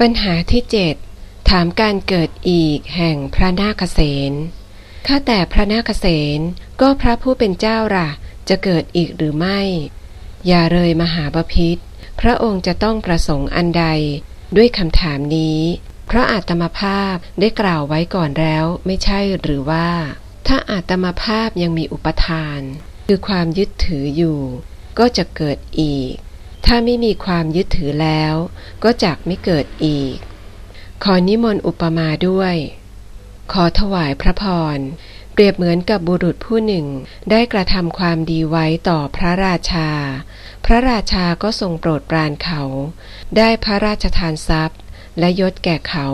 ปัญหาที่เจ็ดถามการเกิดอีกแห่งพระนาคเษนข้าแต่พระนาคเษนก็พระผู้เป็นเจ้าล่ะ จะเกิดอีกหรือไม่ อย่าเลยมหาบพิษพระองค์จะต้องประสงค์อันใด ด้วยคำถามนี้ เพราะอาตมาภาพได้กล่าวไว้ก่อนแล้วไม่ใช่หรือว่า ถ้าอาตมาภาพยังมีอุปทาน คือความยึดถืออยู่ ก็จะเกิดอีก ถ้าไม่มีความยึดถือแล้ว ก็จักไม่เกิดอีก ขอนิมนต์อุปมาด้วย ขอถวายพระพร เปรียบเหมือนกับบุรุษผู้หนึ่งได้กระทำความดีไว้ต่อพระราชา พระราชาก็ทรงโปรดปรานเขา ได้พระราชทานทรัพย์ และยศแก่เขา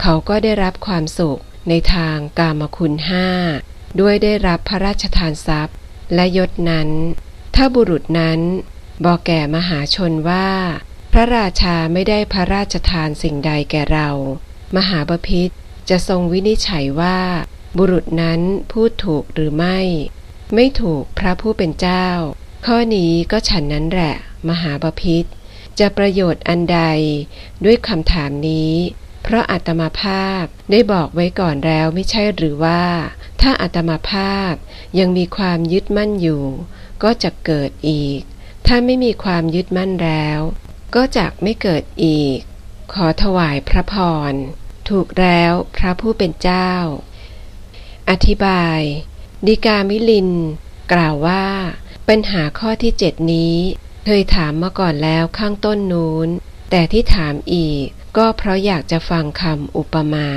เขาก็ได้รับความสุขในทางกามคุณห้าด้วยได้รับพระราชทานทรัพย์ และยศนั้น ถ้าบุรุษนั้น บอกแก่มหาชนว่า พระราชาไม่ได้พระราชทานสิ่งใดแก่เรา มหาบพิษจะทรงวินิจฉัยว่า บุรุษนั้นพูดถูกหรือไม่ ไม่ถูกพระผู้เป็นเจ้า ข้อนี้ก็ฉันนั้นแหละ มหาบพิษจะประโยชน์อันใดด้วยคำถามนี้ เพราะอาตมาภาพได้บอกไว้ก่อนแล้วไม่ใช่หรือว่า ถ้าอาตมาภาพยังมีความยึดมั่นอยู่ ก็จะเกิดอีก ถ้าไม่มีความยึดมั่นแล้ว ก็จะไม่เกิดอีก ขอถวายพระพร ถูกแล้วพระผู้เป็นเจ้า อธิบายดีกามิลิน กล่าวว่า ปัญหาข้อที่เจ็ดนี้ เคยถามมาก่อนแล้วข้างต้นนู้น แต่ที่ถามอีกก็เพราะอยากจะฟังคำอุปมา